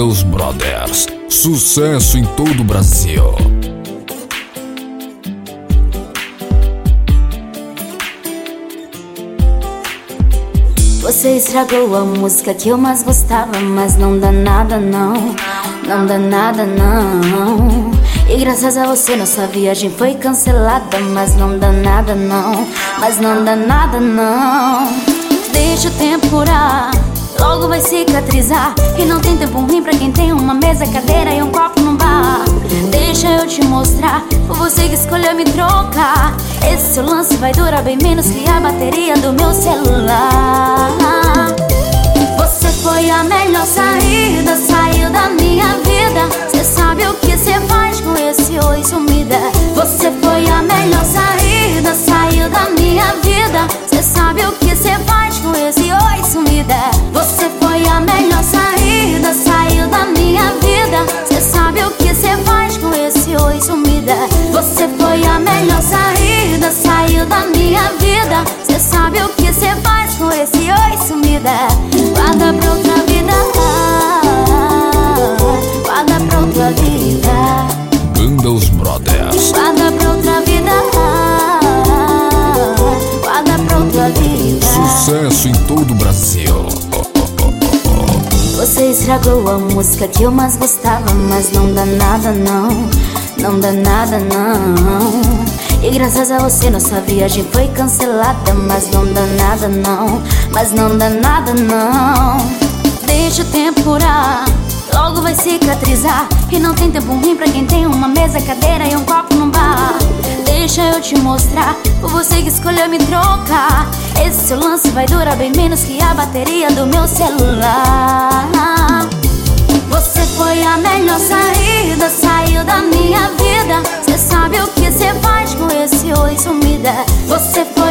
Os Brothers, sucesso em todo o Brasil. Você estragou a música que eu mais gostava, mas não dá nada não, não dá nada não. E graças a você nossa viagem foi cancelada, mas não dá nada não, mas não dá nada não. Deixa o tempo curar, vai cicatrizar. E não tem tempo ruim pra quem tem uma mesa, cadeira e um copo no bar. Deixa eu te mostrar, foi você que escolheu me trocar. Esse seu lance vai durar bem menos que a bateria do meu celular. Você foi a melhor saída, saiu da minha vida. Você sabe o que você sabe o que você faz com esse oi sumida. Guarda pra outra vida. Guarda pra outra vida. Banda Os Brothers, Guarda pra outra vida. Guarda pra outra vida. sucesso em todo o Brasil. Você estragou a música que eu mais gostava, mas não dá nada não, não dá nada não. E graças a você nossa viagem foi cancelada, mas não dá nada não, mas não dá nada não. Deixa o tempo curar, logo vai cicatrizar. E não tem tempo ruim pra quem tem uma mesa, cadeira e um copo no bar. Deixa eu te mostrar, foi você que escolheu me trocar. Esse seu lance vai durar bem menos que a bateria do meu celular. Você foi a melhor saída, saiu da minha vida. Você sabe o que você faz esse oi sumida. Você foi